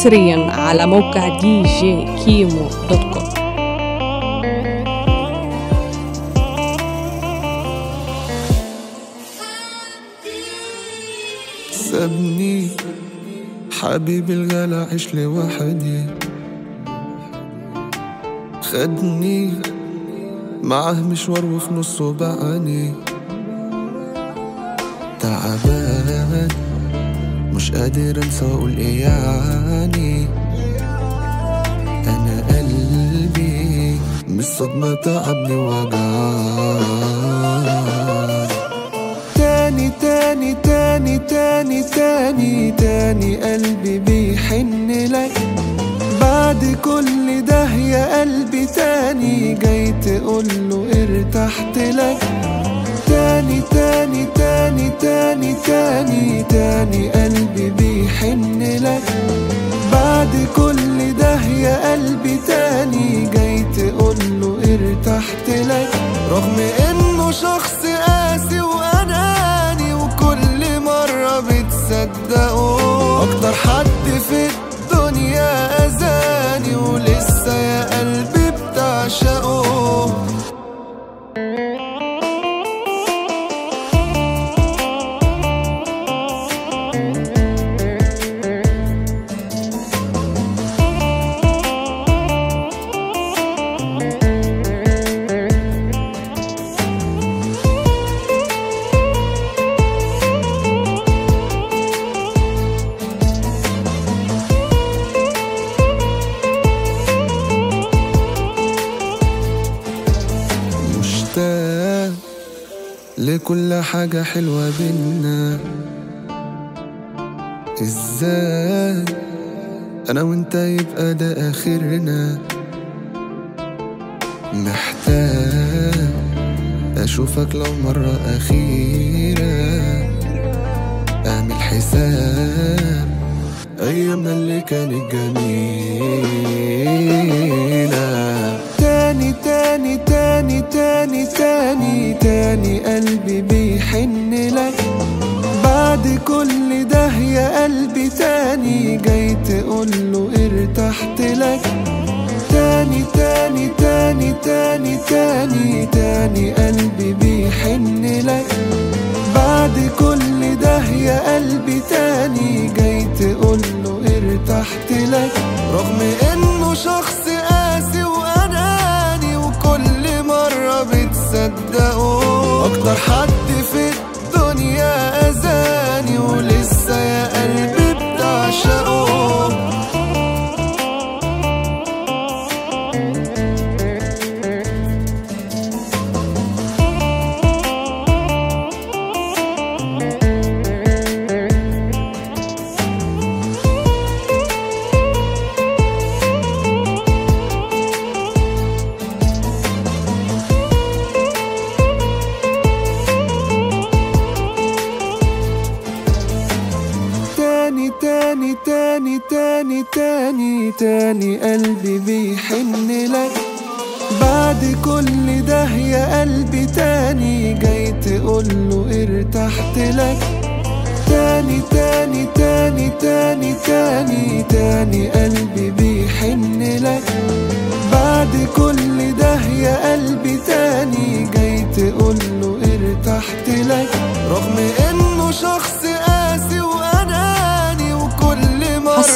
حصريا على موقع دي جي كيمو dot com. سابني حبيبي الغلا عيش لوحدي. خدني معاه مشوار وفي نصه باعني. تعبان مش قادر انسى وأقول إيه الصدمة تعبني وجعان. تاني تاني تاني تاني تاني تاني قلبي بيحن لك. بعد كل ده يا قلبي تاني جاي تقوله ارتحت لك. لكل حاجة حلوة بينا. إزاي؟ أنا وأنت يبقى ده آخرنا. محتاج أشوفك لو مرة أخيرة. أعمل حساب ايامنا اللي كانت جميلة. تاني تاني تاني تاني قلبي بيحن لك. بعد كل ده يا قلبي تاني جاي تقوله ارتحت لك. تاني تاني تاني تاني تاني تاني قلبي بيحن لك. بعد كل ده يا قلبي تاني جاي تاني تاني تاني تاني تاني تاني قلبي بيحن لك بعد كل ده يا قلبي تاني جاي تقوله ارتحت لك تاني تاني تاني تاني تاني تاني قلبي بيحن لك بعد كل ده يا قلبي تاني جاي تقوله